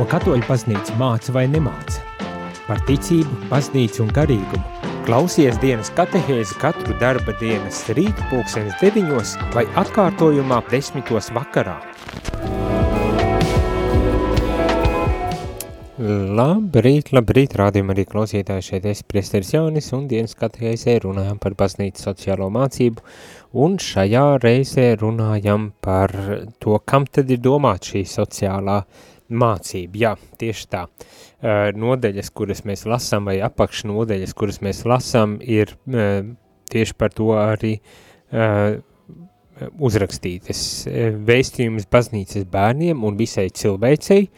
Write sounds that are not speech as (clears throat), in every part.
Ko katoļu baznīca māca vai nemāca? Par ticību, baznīcu un garīgumu. Klausies dienas katehēzi katru darba dienas rīt pulksenes deviņos vai atkārtojumā desmitos vakarā. Labrīt, labrīt, rādījumā arī klausītāji šeit es priesteris Jaunis un dienas katehēzē runājam par baznīcas sociālo mācību un šajā reizē runājam par to, kam tad ir domāt šī sociālā mācība. Jā, tieši tā. Nodeļas, kuras mēs lasām vai apakšnodeļas, kuras mēs lasām, ir tieši par to arī uzrakstītas vēstījums baznīcas bērniem un visai cilvēcei,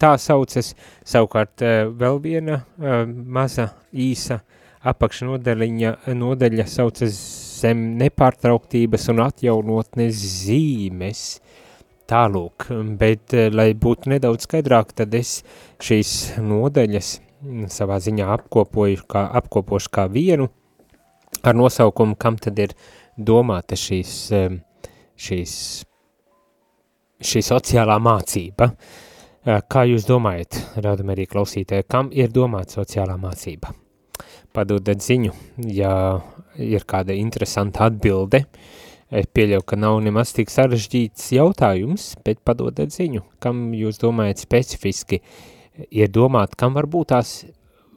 tā saucas. Savukārt vēl viena maza īsa apakšnodaļiņa nodaļa saucas zem nepārtrauktības un atjaunotnes zīmes. Tālūk, bet, eh, lai būtu nedaudz skaidrāk, tad es šīs nodaļas mm, savā ziņā apkopoju kā, apkopošu kā vienu ar nosaukumu, kam tad ir domāta šīs, šīs, šī sociālā mācība. Uh, Kā jūs domājat, rādam arī klausītāji, kam ir domāta sociālā mācība? Padodat ziņu, ja ir kāda interesanta atbilde. Es pieļauju, ka nav nemaz tik sarežģīts jautājums, bet padodat ziņu, kam jūs domājat specifiski ir domāt, kam varbūt tās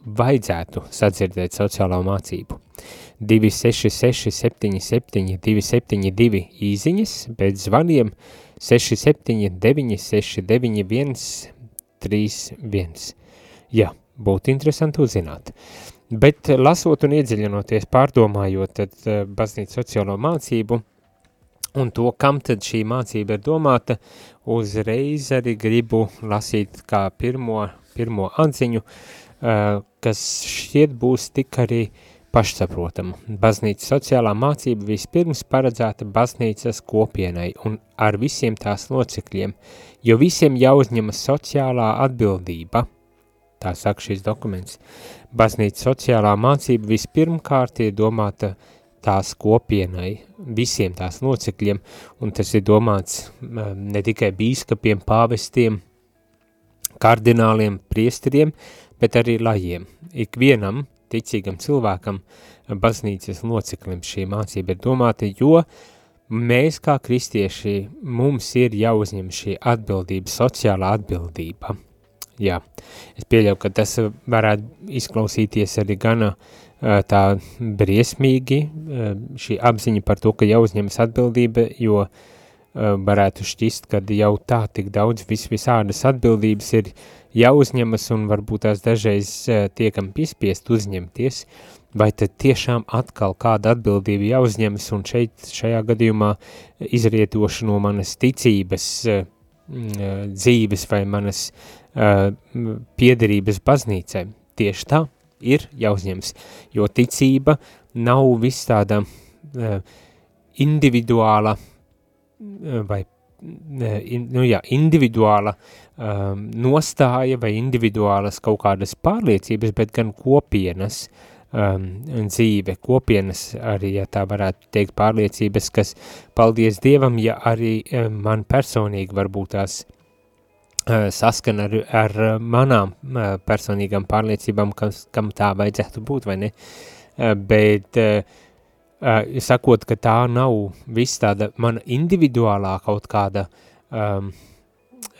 vajadzētu sadzirdēt sociālā mācību. 266 77 272 īziņas, bet zvaniem 679 691 31. Jā, būtu interesanti uzzināt. Bet lasot un iedziļinoties, pārdomājot tad uh, baznīca sociālo mācību un to, kam tad šī mācība ir domāta, uzreiz arī gribu lasīt kā pirmo, pirmo atziņu, uh, kas šķiet būs tik arī uh, pašsaprotama. Baznīcas sociālā mācība vispirms paredzēta baznīcas kopienai un ar visiem tās locekļiem, jo visiem jāuzņemas sociālā atbildība. Tā saka šis dokuments. Baznīcas sociālā mācība vispirmkārt ir domāta tās kopienai, visiem tās locekļiem, un tas ir domāts ne tikai bīskapiem, pāvestiem, kardināliem, priesteriem, bet arī lajiem. Ikvienam ticīgam cilvēkam, baznīcas loceklim šī mācība ir domāta, jo mēs kā kristieši, mums ir jāuzņem šī atbildība, sociālā atbildība. Jā, es pieļauju, ka tas varētu izklausīties arī gana tā briesmīgi, šī apziņa par to, ka jāuzņemas atbildība, jo varētu šķist, ka jau tā tik daudz vis visādas atbildības ir jāuzņemas un varbūt tās dažreiz tiekam pispiest uzņemties, vai tad tiešām atkal kāda atbildība jāuzņemas un šeit šajā gadījumā izrietoši no manas ticības dzīves vai manas piederības baznīcai. Tieši tā ir jāuzņemas, jo ticība nav viss tāda individuāla vai nu jā, individuāla um, nostāja vai individuālas kaut kādas pārliecības, bet gan kopienas um, dzīve, kopienas arī, ja tā varētu teikt, pārliecības, kas, paldies Dievam, ja arī um, man personīgi varbūt tās uh, saskan ar, ar manām uh, personīgām pārliecībām, kas, kam tā vajadzētu būt, vai ne? Uh, bet uh, uh, sakot, ka tā nav viss tāda mana individuālā kaut kāda um,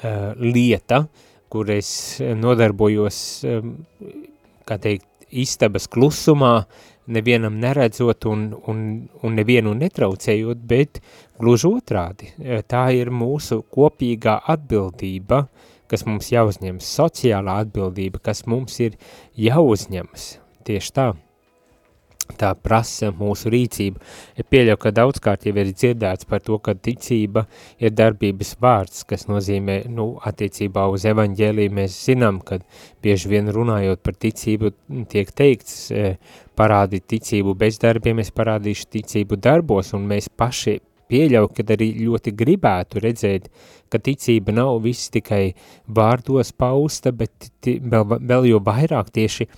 uh, lieta, kur es nodarbojos, um, kā teikt, istabas klusumā, nevienam neredzot un, un, un nevienu netraucējot, bet gluži otrādi. Tā ir mūsu kopīgā atbildība, kas mums jāuzņemas, sociālā atbildība, kas mums ir jāuzņemas. Tieši tā tā prasa mūsu rīcību. Es pieļauju, ka daudzkārt jau ir dzirdēts par to, ka ticība ir darbības vārds, kas nozīmē, nu, attiecībā uz evaņģēliju mēs zinām, ka bieži vien runājot par ticību tiek teikts, parādīt ticību bez darbiem, es parādīšu ticību darbos, un mēs paši pieļauju, ka arī ļoti gribētu redzēt, ka ticība nav viss tikai vārdos pausta, bet vēl, vēl jo vairāk tieši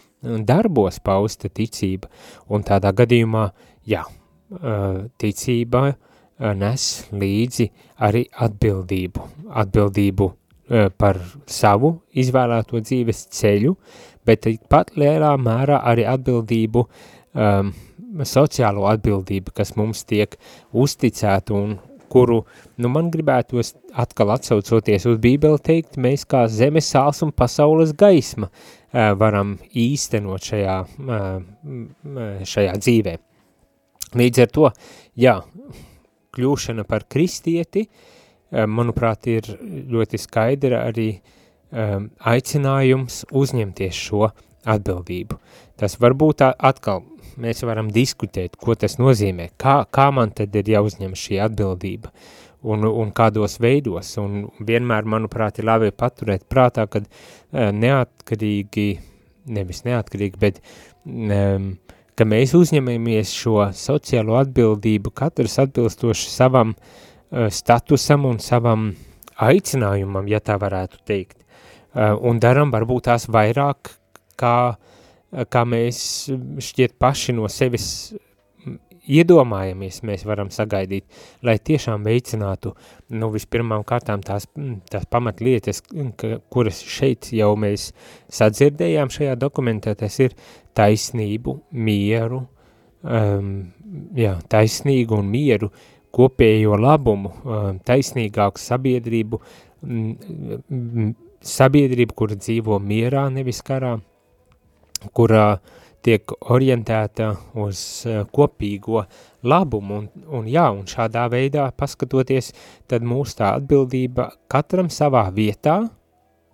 darbos pausta ticība, un tādā gadījumā, jā, ticība nes līdzi arī atbildību, atbildību par savu izvēlēto dzīves ceļu, bet pat lielā mērā arī atbildību, um, sociālo atbildību, kas mums tiek uzticēta un kuru, nu man gribētos atkal atsaucoties uz Bībeli teikt, mēs kā zemes sāls un pasaules gaisma uh, varam īstenot šajā, uh, šajā dzīvē. Līdz ar to, jā, kļūšana par kristieti, uh, manuprāt, ir ļoti skaidra arī um, aicinājums uzņemties šo atbildību. Tas varbūt atkal mēs varam diskutēt, ko tas nozīmē, kā, kā man tad ir jāuzņem šī atbildība un, un kādos veidos, un vienmēr, manuprāt, ir labi paturēt prātā, kad uh, neatkarīgi, nevis neatkarīgi, bet um, ka mēs uzņemamies šo sociālo atbildību, katrs atbilstoši savam uh, statusam un savam aicinājumam, ja tā varētu teikt, un daram varbūt tās vairāk kā uh, kā mēs šķiet paši no sevis iedomājamies, mēs varam sagaidīt, lai tiešām veicinātu, nu, vispirmām kārtām tās, tās pamatlietas, kuras šeit jau mēs sadzirdējām šajā dokumentā, tas ir taisnību, mieru, um, jā, taisnīgu un mieru, kopējo labumu, um, taisnīgāku sabiedrību, um, sabiedrību, kur dzīvo mierā, nevis karā, kurā tiek orientēta uz kopīgo labumu, un, un jā, un šādā veidā paskatoties, tad mūsu tā atbildība katram savā vietā,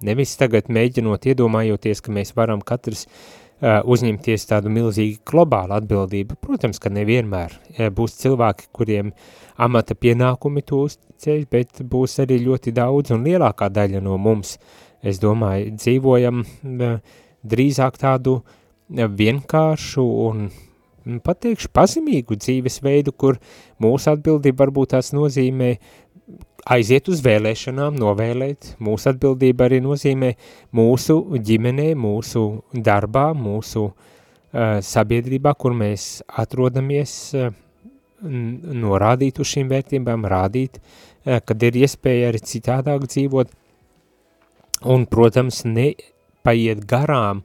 nevis tagad mēģinot iedomājoties, ka mēs varam katrs uh, uzņemties tādu milzīgu globālu atbildību. Protams, ka nevienmēr ja, būs cilvēki, kuriem amata pienākumi to uzticēs, bet būs arī ļoti daudz un lielākā daļa no mums, es domāju, dzīvojam uh, drīzāk tādu vienkāršu un pateikšu pazemīgu dzīvesveidu, kur mūsu atbildība varbūt tās nozīmē aiziet uz vēlēšanām, novēlēt. Mūsu atbildība arī nozīmē mūsu ģimenē, mūsu darbā, mūsu uh, sabiedrībā, kur mēs atrodamies, uh, norādīt uz šīm vērtībām, rādīt, uh, kad ir iespēja arī citādāk dzīvot. Un, protams, ne paiet garām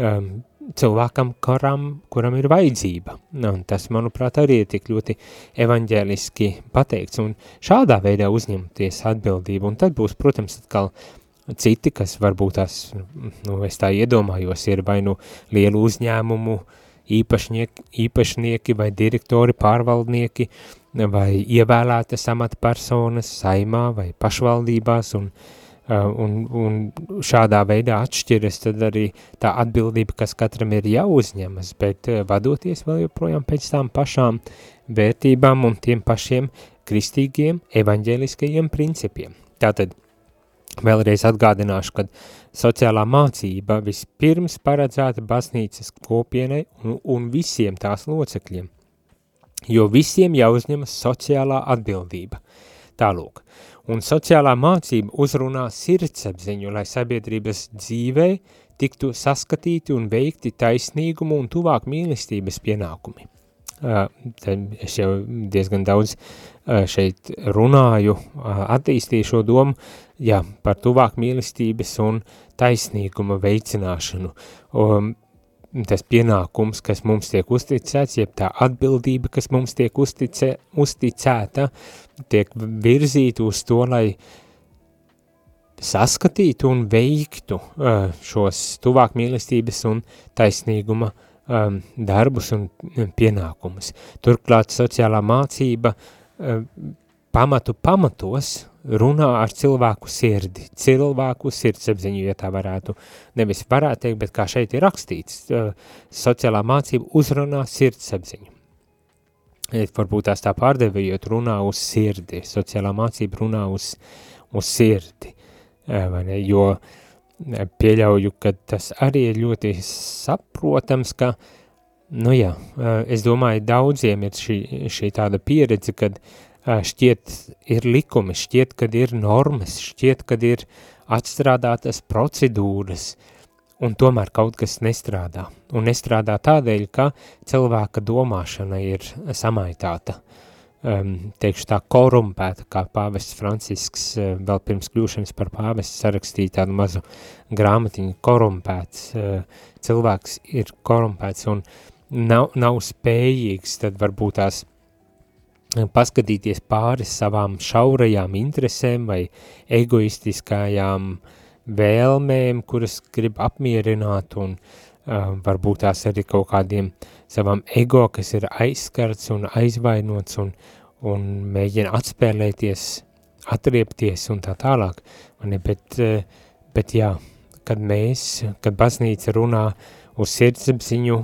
um, cilvēkam, kuram, kuram ir vajadzība. Un tas, manuprāt, arī ir tik ļoti evaņģēliski pateikts. Un šādā veidā uzņemties atbildību. Un tad būs, protams, atkal citi, kas varbūt tās, nu, es tā iedomājos, ir vai nu lielu uzņēmumu īpašnieki, īpašnieki vai direktori, pārvaldnieki, vai ievēlētas amatpersonas saimā vai pašvaldībās un Uh, un, un šādā veidā atšķiras tad arī tā atbildība, kas katram ir jāuzņemas, bet uh, vadoties vēl joprojām pēc tām pašām vērtībām un tiem pašiem kristīgiem evaņģēliskajiem principiem. Tātad vēlreiz atgādināšu, ka sociālā mācība vispirms paredzēta baznīcas kopienai un, un visiem tās locekļiem, jo visiem jāuzņemas sociālā atbildība. Tālūk, un sociālā mācība uzrunā sirdsapziņu, lai sabiedrības dzīvē tiktu saskatīti un veikti taisnīgumu un tuvāk mīlestības pienākumi. Uh, es jau diezgan daudz šeit runāju, attīstīju šo domu, jā, par tuvāk mīlestības un taisnīguma veicināšanu. Um, tas pienākums, kas mums tiek uzticēts, jeb tā atbildība, kas mums tiek uzticē, uzticēta, tiek virzīta uz to, lai saskatītu un veiktu uh, šos tuvāk mīlestības un taisnīguma um, darbus un pienākumus. Turklāt sociālā mācība uh, pamatu pamatos runā ar cilvēku sirdi, cilvēku sirdsapziņu, ja tā varētu, nevis varētu teikt, bet kā šeit ir rakstīts, sociālā mācība uzrunā sirdsapziņu. Varbūt tās tā pārdevējot runā uz sirdi, sociālā mācība runā uz, uz sirdi, vai ne, jo pieļauju, ka tas arī ir ļoti saprotams, ka, nu jā, es domāju, daudziem ir šī, šī tāda pieredze, kad uh, šķiet ir likumi, šķiet, kad ir normas, šķiet, kad ir atstrādātas procedūras, un tomēr kaut kas nestrādā. Un nestrādā tādēļ, ka cilvēka domāšana ir samaitāta. um, teikšu tā, korumpēta, kā pāvests Francisks uh, vēl pirms kļūšanas par pāvestu sarakstīja tādu mazu grāmatiņu, korumpēts, uh, cilvēks ir korumpēts un nav, nav spējīgs, tad varbūt tās paskatīties pāri savām šaurajām interesēm vai egoistiskajām vēlmēm, kuras grib apmierināt un uh, varbūt tās arī kaut kādiem savam ego, kas ir aizskarts un aizvainots un, un mēģina atspēlēties, atriepties un tā tālāk. Ne, bet, bet jā, kad mēs, kad baznīca runā uz sirdsapziņu,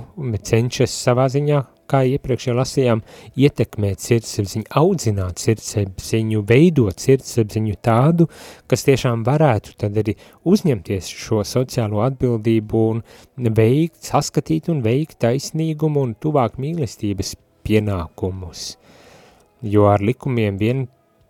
cenšas savā ziņā kā iepriekš jau lasījām, ietekmēt sirdsapziņu, audzināt sirdsapziņu, veidot sirdsapziņu tādu, kas tiešām varētu tad arī uzņemties šo sociālo atbildību un veikt, saskatīt un veikt taisnīgumu un tuvāk mīlestības pienākumus. Jo ar likumiem vien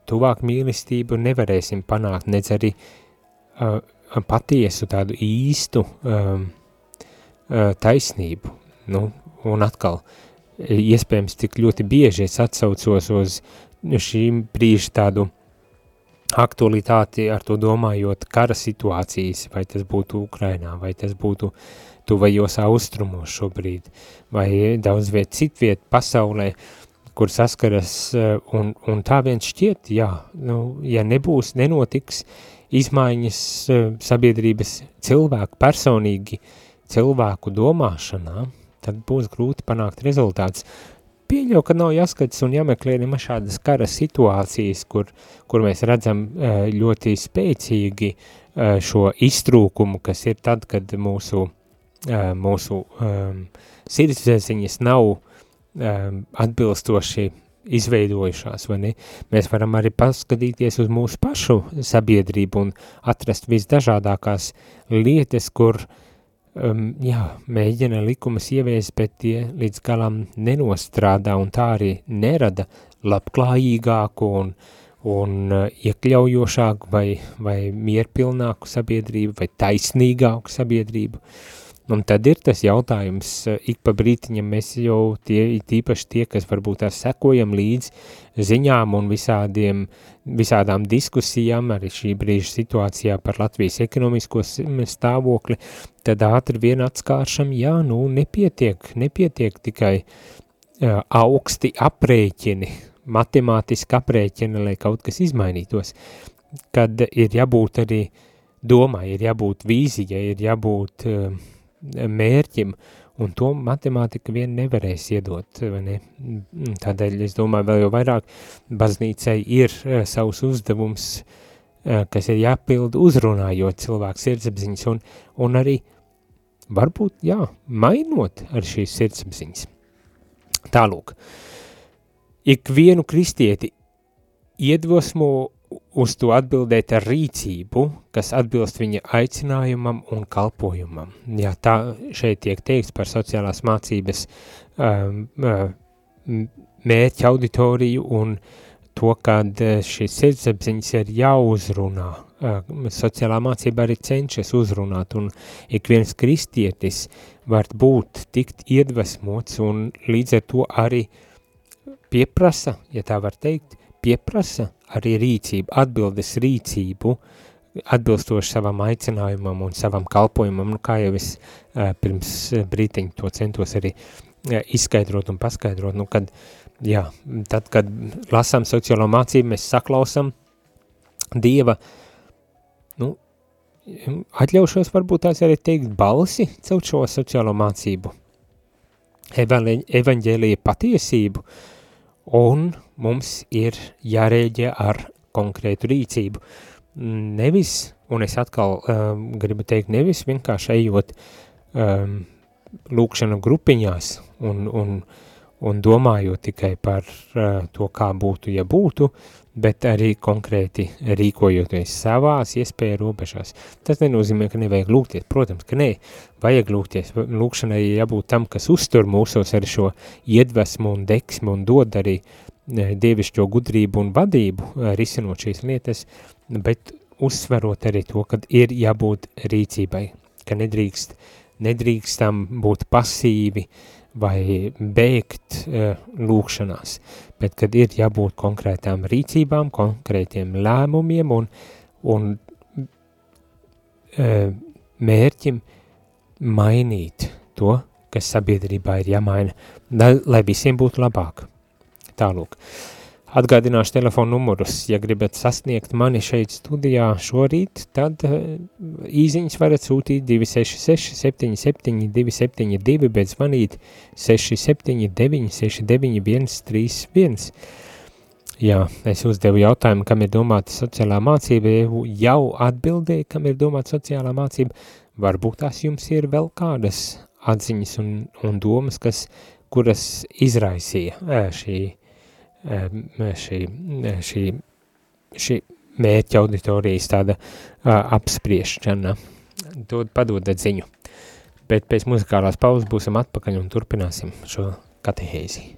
tuvāk mīlestību nevarēsim panākt, nedz arī uh, patiesu tādu īstu um, uh, taisnību. Nu, un atkal, uh, iespējams tik ļoti bieži es atsaucos uz šīm brīža tādu aktualitāti ar to domājot kara situācijas, vai tas būtu Ukrainā, vai tas būtu tuvajos austrumos šobrīd, vai daudz viet citviet pasaulē, kur saskaras, un, un tā viens šķiet, jā, nu, ja nebūs, nenotiks izmaiņas sabiedrības cilvēku personīgi, cilvēku domāšanā, tad būs grūti panākt rezultāts. Pieļauju, ka nav jāskatās un jāmeklē nema šādas kara situācijas, kur, kur mēs redzam eh, ļoti spēcīgi eh, šo iztrūkumu, kas ir tad, kad mūsu, eh, mūsu um, sirdsziņas nav um, atbilstoši izveidojušās, vai ne? Mēs varam arī paskatīties uz mūsu pašu sabiedrību un atrast visdažādākās lietas, kur uh, um, jā, mēģina likumus ieviest, bet tie līdz galam nenostrādā un tā arī nerada labklājīgāku un, un uh, iekļaujošāku vai, vai mierpilnāku sabiedrību vai taisnīgāku sabiedrību. Un tad ir tas jautājums, uh, ik pa brītiņam mēs jau tie, tīpaši tie, kas varbūt tās sekojam līdz ziņām un visādiem, visādām diskusijām arī šī brīža situācijā par Latvijas ekonomisko stāvokli, tad ātri vien atskāršam, jā, nu nepietiek, nepietiek tikai uh, augsti aprēķini, matemātiski aprēķini, lai kaut kas izmainītos, kad ir jābūt arī domai, ir jābūt vīzijai, ir jābūt uh, mērķim, un to matemātika vien nevarēs iedot, vai ne? Tādēļ, es domāju, vēl jau vairāk baznīcai ir uh, savs uzdevums, uh, kas ir jāpild uzrunājot cilvēku sirdsapziņas, un, un arī varbūt, jā, mainot ar šīs sirdsapziņas. Tālūk, ikvienu kristieti iedvosmo uz to atbildēt ar rīcību, kas atbilst viņa aicinājumam un kalpojumam. Jā, tā šeit tiek teikts par sociālās mācības um, uh, mērķa auditoriju un to, kad uh, šīs sirdsapziņas ir jāuzrunā. Uh, sociālā mācība arī cenšas uzrunāt, un ik viens kristietis var būt tikt iedvesmots un līdz ar to arī pieprasa, ja tā var teikt, pieprasa arī rīcību, atbildes rīcību, atbilstoši savam aicinājumam un savam kalpojumam, nu, kā jau es pirms brīteņa to centos arī izskaidrot un paskaidrot, nu, kad, jā, tad, kad lasām sociālo mācību, mēs saklausam Dieva, nu, atļaušos varbūt tās arī teikt balsi caur šo sociālo mācību, evaņģēlija patiesību, un mums ir jārēģē ar konkrētu rīcību. Nevis, un es atkal um, gribu teikt, nevis vienkārši ejot um, lūkšana grupiņās un, un, un domājot tikai par uh, to, kā būtu, ja būtu, bet arī konkrēti rīkojoties savās iespēja robežās. Tas nenozīmē, ka nevajag lūgties. Protams, ka nē, vajag lūgties. Lūkšanai jābūt tam, kas uztur mūsos ar šo iedvesmu un deksmu un dod arī dievišķo gudrību un vadību risinot šīs lietas, bet uzsverot arī to, ka ir jābūt rīcībai, ka nedrīkst, nedrīkstam būt pasīvi vai beigt uh, lūkšanās, bet kad ir jābūt konkrētām rīcībām, konkrētiem lēmumiem un, un mērķim mainīt to, kas sabiedrībā ir jāmaina, lai visiem būtu labāk. Tālūk. Uh, Atgādināšu telefonu numurus, ja gribat sasniegt mani šeit studijā šorīt, tad uh, īziņas varat sūtīt 266 77 272, bet zvanīt 679 69 131. Jā, es uzdevu jautājumu, kam ir domāta sociālā mācība, jau atbildēju, kam ir domāta sociālā mācība, varbūt tās jums ir vēl kādas atziņas un, un domas, kas, kuras izraisīja šī šī, šī, šī mērķa auditorijas tāda apspriešana. Dod, padodat ziņu. Bet pēc muzikālās pauzes būsim atpakaļ un turpināsim šo katehēzi.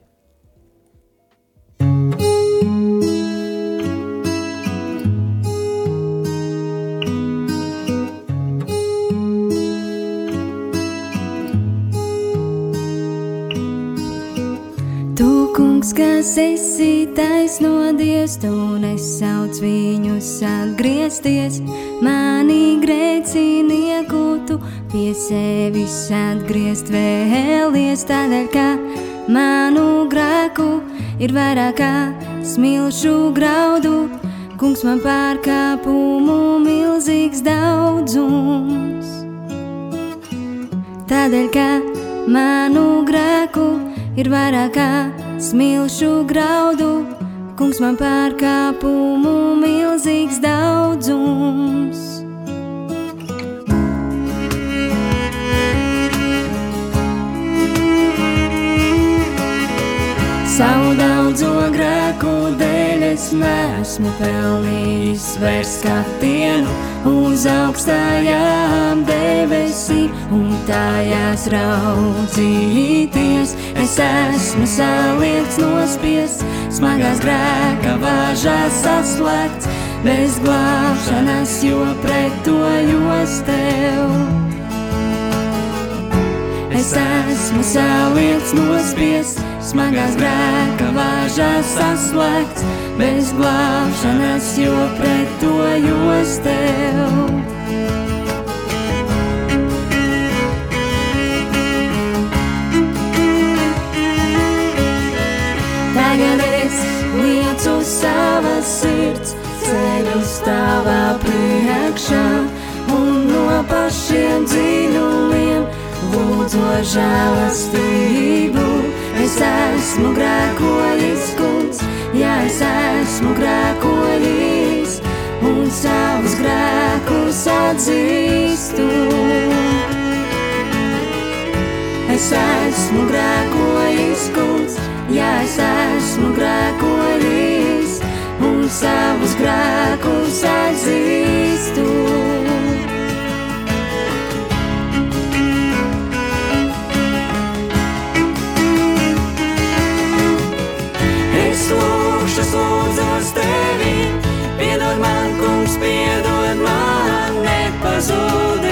Kungs, kas esi taisnodies, tu nesauc viņus atgriezties. Mani grēcinieku tu pie sevis atgriezt vēlies, tādēļ, ka manu grēku ir vairāk kā smilšu graudu. Kungs man pārkāpumu milzīgs daudzums. Tādēļ, ka manu grēku ir vairāk kā smilšu graudu, kungs man pārkāpumu milzīgs daudzums. Savu daudzo grēku dēļ es nesmu pelnījis vairs skatienu uz augstajām debesīm un tajās raudzīties. Es esmu saliekts nospies, smagās grēka vāžās saslēgts, bez glābšanas, jo pretojos tev. Es esmu saliekts nospies, smagās grēka vāžās saslēgts, bez glābšanas, jo pretojos tev. Tagad es liecu savas sirds ceļu stāvā priekšā un no pašiem dziļumiem lūdzu žēlastību. Es esmu grēkojis, kungs, ja es esmu grēkojis un savus grēkus atzīstu. Es esmu grēkojis, kungs, ja es esmu grēkojis un savus grēkus atzīstu. Lūkšas lūdzos tevi, piedod man, kungs, piedod man, nepazudini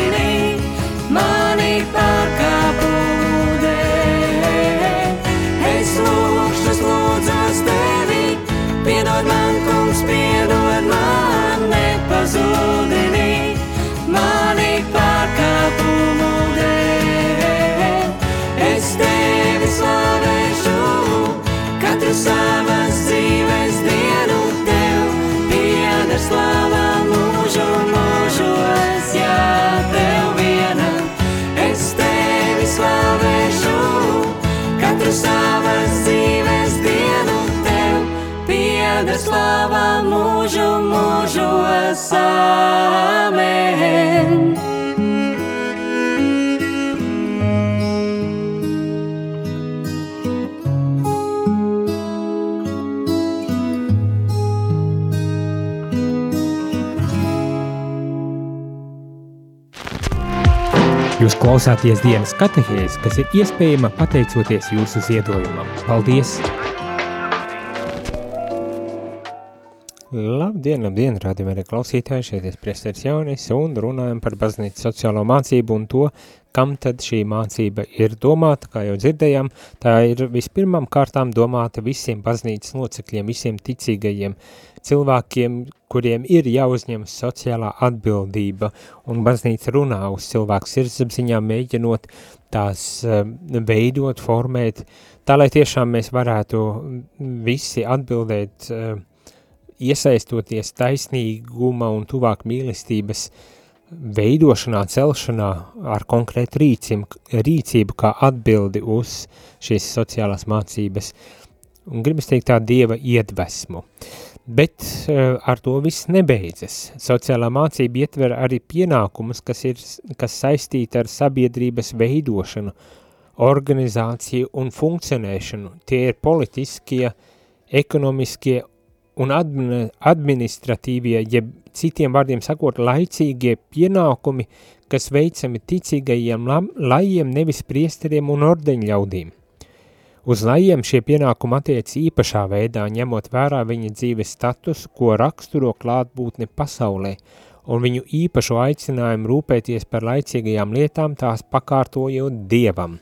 mūžos, amen. Jūs klausāties dienas katehēs, kas ir iespējama pateicoties jūsu ziedojumam. Paldies! Labdien, labdien, rādījumā arī klausītāji, šeit ir priesteris Jaunis un runājam par baznīcu sociālo mācību un to, kam tad šī mācība ir domāta, kā jau dzirdējām, tā ir vispirmām kārtām domāta visiem baznīcas locekļiem, visiem ticīgajiem cilvēkiem, kuriem ir jāuzņemas sociālā atbildība, un baznīca runā uz cilvēku sirdsapziņā, mēģinot tās uh, veidot, formēt, tā lai tiešām mēs varētu visi atbildēt uh, iesaistoties taisnīguma un tuvāk mīlestības veidošanā, celšanā ar konkrētu rīcību, rīcību kā atbildi uz šīs sociālās mācības, un gribas teikt tā dieva iedvesmu. Bet uh, ar to viss nebeidzas. Sociālā mācība ietver arī pienākumus, kas ir kas saistīti ar sabiedrības veidošanu, organizāciju un funkcionēšanu. Tie ir politiskie, ekonomiskie un administratīvie, jeb citiem vārdiem sakot, laicīgie pienākumi, kas veicami ticīgajiem lajiem, nevis priesteriem un ordeņļaudīm. Uz lajiem šie pienākumi attiec īpašā veidā, ņemot vērā viņa dzīves statusu, ko raksturo klātbūtne pasaulē, un viņu īpašo aicinājumu rūpēties par laicīgajām lietām, tās pakārtojot Dievam.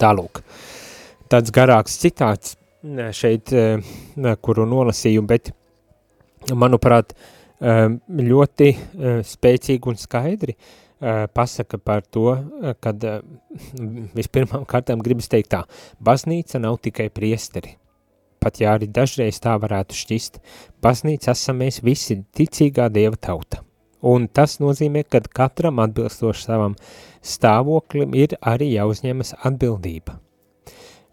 Tālūk, tāds garāks citāts šeit, eh, kuru nolasīju, bet, manuprāt, eh, ļoti eh, spēcīgi un skaidri pasaka par to, kad vispirmām kārtām gribas teikt tā, baznīca nav tikai priesteri, pat ja arī dažreiz tā varētu šķist, baznīca esam mēs visi ticīgā dieva tauta. Un tas nozīmē, ka katram atbilstoši savam stāvoklim ir arī jāuzņemas atbildība.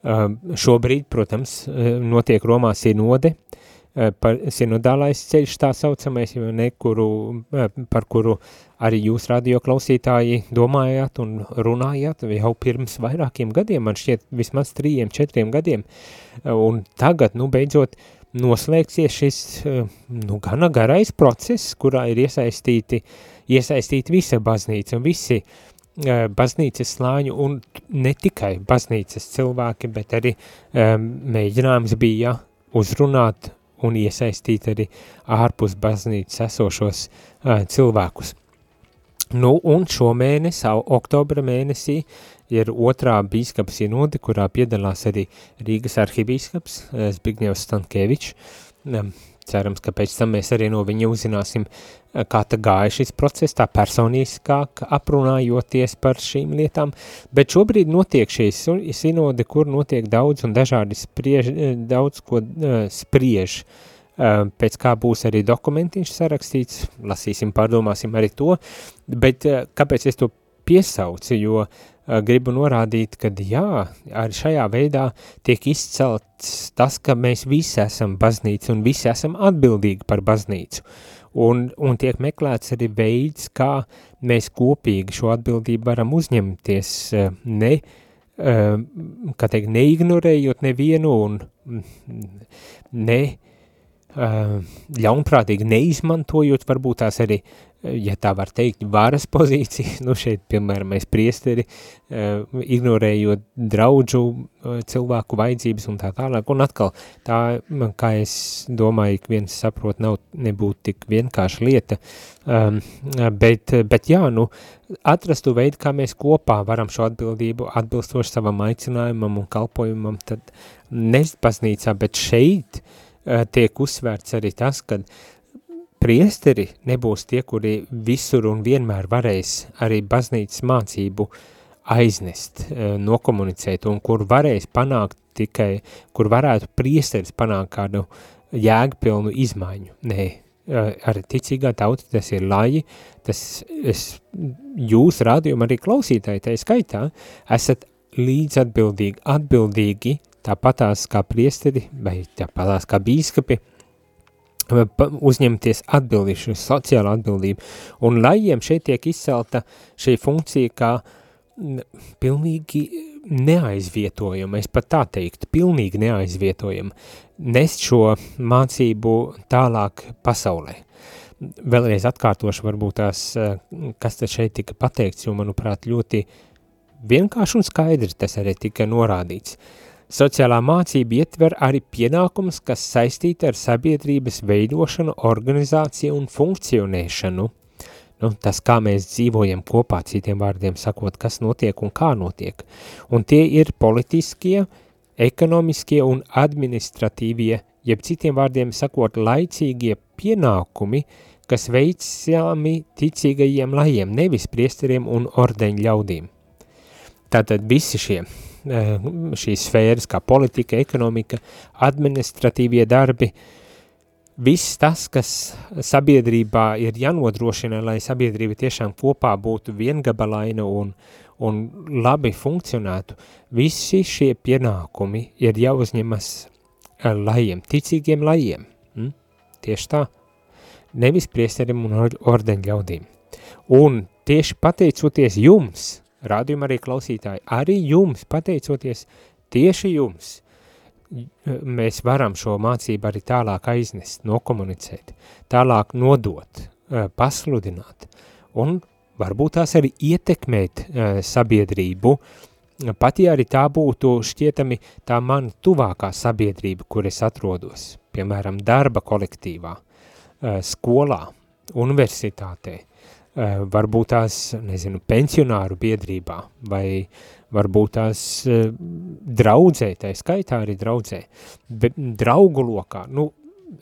Šobrīd, protams, notiek Romā sinode, par sinodālais ceļš tā saucamais, ne, kuru, par kuru arī jūs radio klausītāji domājāt un runājāt jau pirms vairākiem gadiem, man šķiet vismaz trījiem, četriem gadiem, un tagad, nu, beidzot, noslēgsies šis, nu, gana garais process, kurā ir iesaistīti, iesaistīti visa baznīca un visi uh, baznīcas slāņu un ne tikai baznīcas cilvēki, bet arī um, mēģinājums bija uzrunāt un iesaistīt arī ārpus baznīcas esošos uh, cilvēkus. Nu, un šo mēnesi, oktobra mēnesī, ir otrā bīskapa sinode, kurā piedalās arī Rīgas arhibīskaps Zbigņevs Stankēvičs. Um, cerams, ka pēc tam mēs arī no viņa uzzināsim, kā tā gāja šis process, tā personiskāk aprunājoties par šīm lietām, bet šobrīd notiek šīs sinode, kur notiek daudz un dažādi spriež, daudz ko uh, spriež, pēc kā būs arī dokumentiņš sarakstīts, lasīsim, pārdomāsim arī to, bet kāpēc es to piesaucu, jo uh, gribu norādīt, ka jā, arī šajā veidā tiek izcelts tas, ka mēs visi esam baznīca un visi esam atbildīgi par baznīcu. Uh, un, un tiek meklēts arī veids, kā mēs kopīgi šo atbildību varam uzņemties, eh, ne, eh, kā teikt, neignorējot nevienu un mm, ne, eh, ļaunprātīgi neizmantojot varbūt tās arī ja tā var teikt, varas (laughs) pozīcijas, nu šeit, piemēram, mēs priesteri, uh, ignorējot draudžu uh, cilvēku vajadzības un tā tālāk, un atkal, tā, kā es domāju, ik viens saprot, nav nebūt tik vienkārša lieta, um, bet, bet jā, nu, atrastu veidu, kā mēs kopā varam šo atbildību atbilstoši savam aicinājumam un kalpojumam, tad nes baznīcā, bet šeit uh, tiek uzsvērts arī tas, kad uh, priesteri nebūs tie, kuri visur un vienmēr varēs arī baznīcas mācību aiznest, eh, nokomunicēt un kur varēs panākt tikai, kur varētu priesteris panākt kādu jēgpilnu izmaiņu. Nē, eh, arī ticīgā tauta, tas ir laji, tas es, jūs rādījumi arī klausītāji, tā skaitā, esat līdz atbildīgi, atbildīgi tāpatās kā priesteri vai tāpatās kā bīskapi, uzņemties atbildību, sociālu atbildību. Un lajiem šeit tiek izcelta šī funkcija kā pilnīgi neaizvietojama, es pat tā teiktu, pilnīgi neaizvietojama, nest šo mācību tālāk pasaulē. Vēlreiz atkārtošu varbūt tās, kas te šeit tika pateikts, jo, manuprāt, ļoti vienkārši un skaidri tas arī tika norādīts. Sociālā mācība ietver arī pienākums, kas saistīta ar sabiedrības veidošanu, organizāciju un funkcionēšanu. Nu, tas, kā mēs dzīvojam kopā, citiem vārdiem sakot, kas notiek un kā notiek. Un tie ir politiskie, ekonomiskie un administratīvie, jeb citiem vārdiem sakot, laicīgie pienākumi, kas veicami ticīgajiem lajiem, nevis priesteriem un ordeņu ļaudīm. Tātad visi šie šīs sfēras kā politika, ekonomika, administratīvie darbi, viss tas, kas sabiedrībā ir jānodrošina, lai sabiedrība tiešām kopā būtu viengabalaina un, un labi funkcionētu, visi šie pienākumi ir jāuzņemas eh, lajiem, ticīgiem lajiem. Mm? Tieši tā. Nevis priesterim un ordeņļaudīm. Un tieši pateicoties jums, rādījuma arī klausītāji, arī jums, pateicoties tieši jums, mēs varam šo mācību arī tālāk aiznest, nokomunicēt, tālāk nodot, pasludināt un varbūt tās arī ietekmēt sabiedrību, pat ja arī tā būtu šķietami tā man tuvākā sabiedrība, kur es atrodos, piemēram, darba kolektīvā, skolā, universitātē, Eh, varbūt tās, nezinu, pensionāru biedrībā vai varbūt tās eh, draudzē, tā skaitā arī draudzē, bet draugu lokā, nu,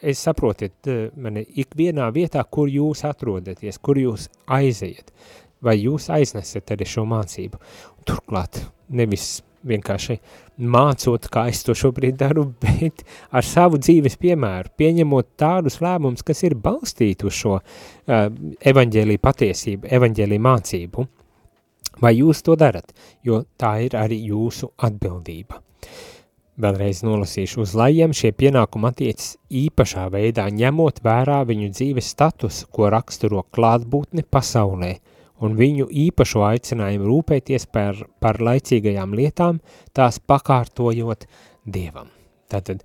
es saprotiet, eh, mani, ikvienā vietā, kur jūs atrodaties, kur jūs aiziet, vai jūs aiznesat arī šo mācību. Turklāt, nevis vienkārši mācot, kā es to šobrīd daru, (laughs) bet ar savu dzīves piemēru, pieņemot tādus lēmumus, kas ir balstīti uz šo uh, evaņģēlī patiesību, evaņģēlī mācību, vai jūs to darat, jo tā ir arī jūsu atbildība. Vēlreiz nolasīšu. Uz lajiem, šie pienākumi attiecas īpašā veidā, ņemot vērā viņu dzīves status, ko raksturo klātbūtne pasaulē – un viņu īpašo aicinājumu rūpēties par, par laicīgajām lietām, tās pakārtojot Dievam. Tātad,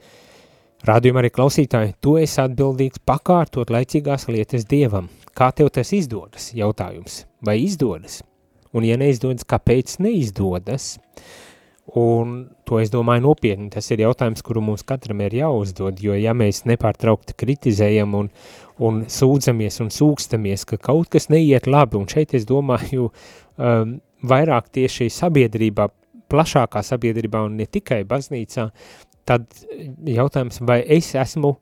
rādījumā arī klausītāji, tu esi atbildīgs pakārtot laicīgās lietas Dievam. Kā tev tas izdodas? Jautājums. Vai izdodas? Un ja neizdodas, kāpēc neizdodas? Un to es domāju nopietni, tas ir jautājums, kuru mums katram ir jāuzdod, jo ja mēs nepārtraukti kritizējam un, un sūdzamies un sūkstamies, ka kaut kas neiet labi, un šeit es domāju um, vairāk tieši sabiedrībā, plašākā sabiedrībā un ne tikai baznīcā, tad jautājums, vai es esmu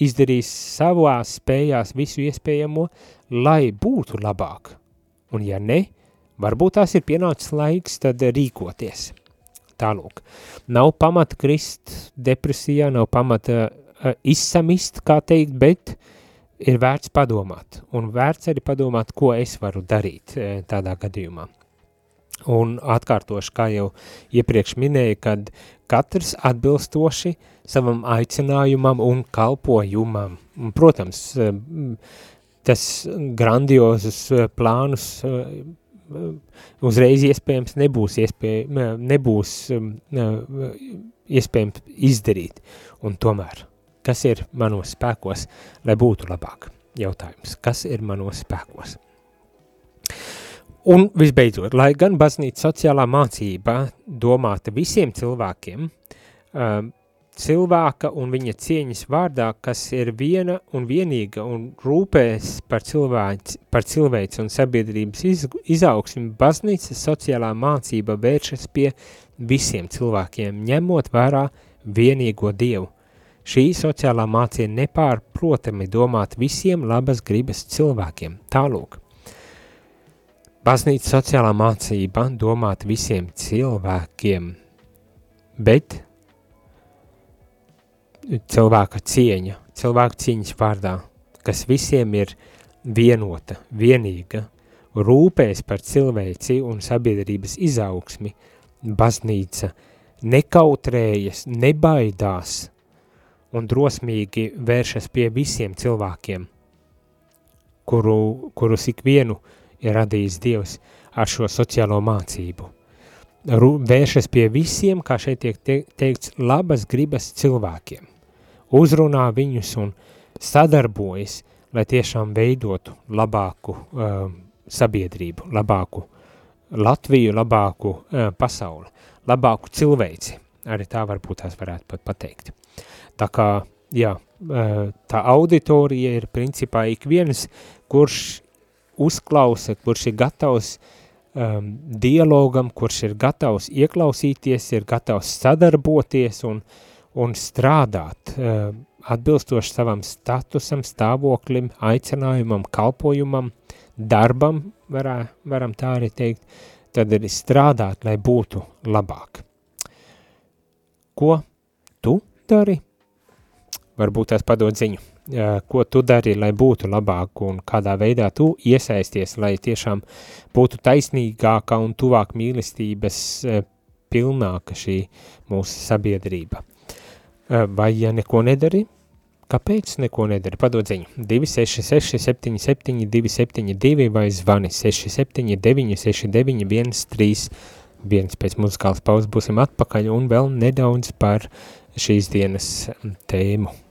izdarījis savās spējās visu iespējamo, lai būtu labāk. Un ja ne, varbūt tās ir pienācis laiks tad rīkoties. Tālūk. Nav pamata krist depresijā, nav pamata uh, izsamist, kā teikt, bet ir vērts padomāt. Un vērts arī padomāt, ko es varu darīt uh, tādā gadījumā. Un atkārtoši, kā jau iepriekš minēju, kad katrs atbilstoši savam aicinājumam un kalpojumam. Un, protams, uh, tas grandiozus plānus uzreiz iespējams nebūs, iespēj, nebūs um, iespējams izdarīt. Un tomēr, kas ir manos spēkos, lai būtu labāk? Jautājums, kas ir manos spēkos? Un visbeidzot, lai gan baznīca sociālā mācība domāta visiem cilvēkiem, um, cilvēka un viņa cieņas vārdā, kas ir viena un vienīga un rūpēs par, cilvēci, par cilvēci un sabiedrības iz, izaugsmi, baznīcas sociālā mācība vēršas pie visiem cilvēkiem, ņemot vērā vienīgo Dievu. Šī sociālā mācība nepārprotami domāt visiem labas gribas cilvēkiem. Tālūk. Baznīca sociālā mācība domāt visiem cilvēkiem, bet cilvēka cieņa, cilvēka cieņas vārdā, kas visiem ir vienota, vienīga, rūpēs par cilvēci un sabiedrības izaugsmi, baznīca nekautrējas, nebaidās un drosmīgi vēršas pie visiem cilvēkiem, kuru, kurus ikvienu ir radījis Dievs ar šo sociālo mācību. Vēršas pie visiem, kā šeit tiek teikts, labas gribas cilvēkiem uzrunā viņus un sadarbojas, lai tiešām veidotu labāku uh, sabiedrību, labāku Latviju, labāku uh, pasauli, labāku cilvēci, arī tā varbūt tās varētu pat pateikt. Tā kā, jā, tā auditorija ir principā ik viens, kurš uzklausa, kurš ir gatavs um, dialogam, kurš ir gatavs ieklausīties, ir gatavs sadarboties un, un strādāt uh, atbilstoši savam statusam, stāvoklim, aicinājumam, kalpojumam, darbam, varā, varam tā arī teikt, tad ir strādāt, lai būtu labāk. Ko tu dari? Varbūt tās padod ziņu. Ko tu dari, lai būtu labāk un kādā veidā tu iesaisties, lai tiešām būtu taisnīgāka un tuvāk mīlestības e, pilnāka šī mūsu sabiedrība. E, vai ja neko nedari, kāpēc neko nedari? Padod ziņu. 266 77 272 vai zvani 679 69 131 pēc muzikālas pauzes būsim atpakaļ un vēl nedaudz par šīs dienas tēmu.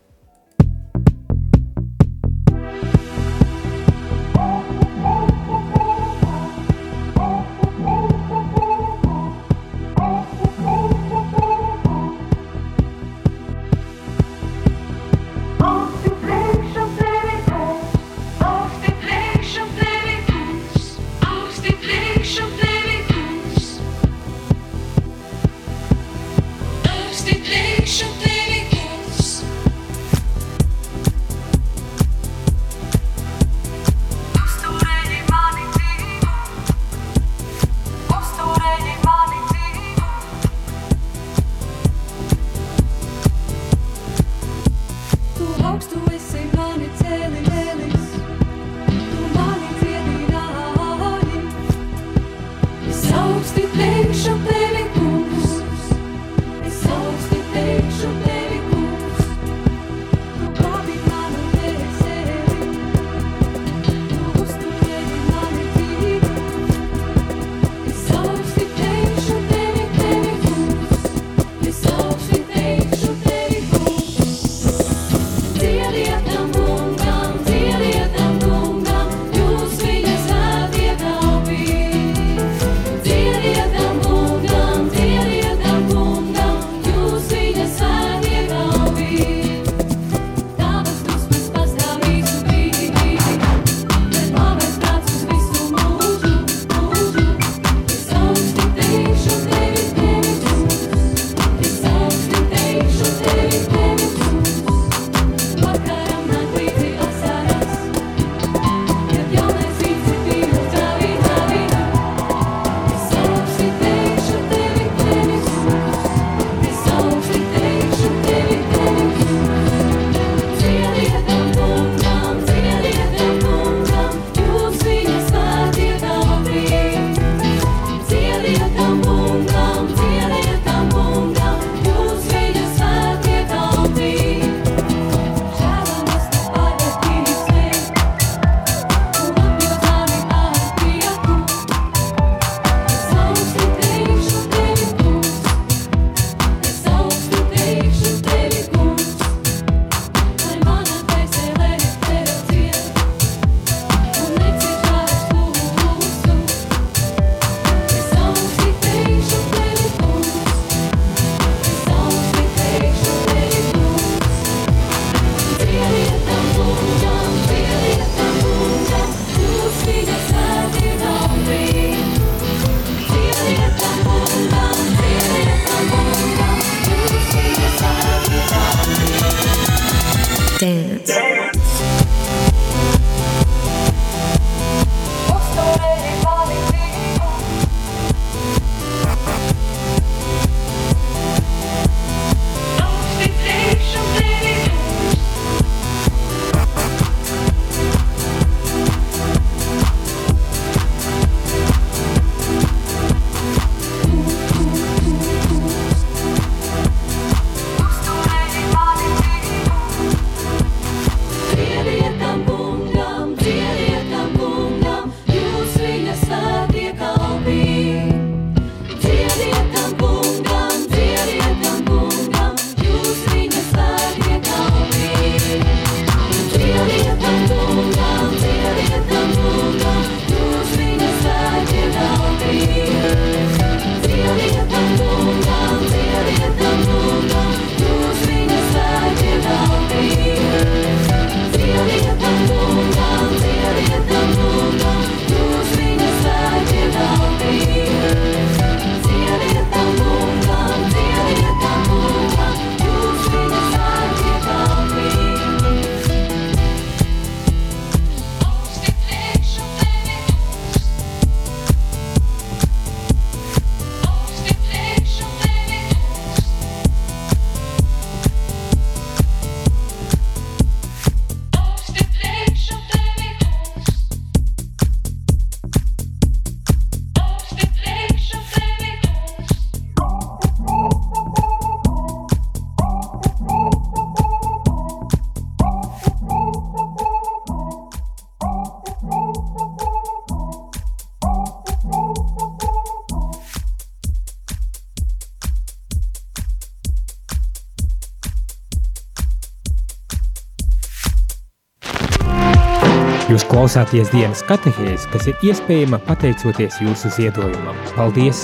Klausāties dienas katehēs, kas ir iespējama pateicoties jūsu ziedojumam. Paldies!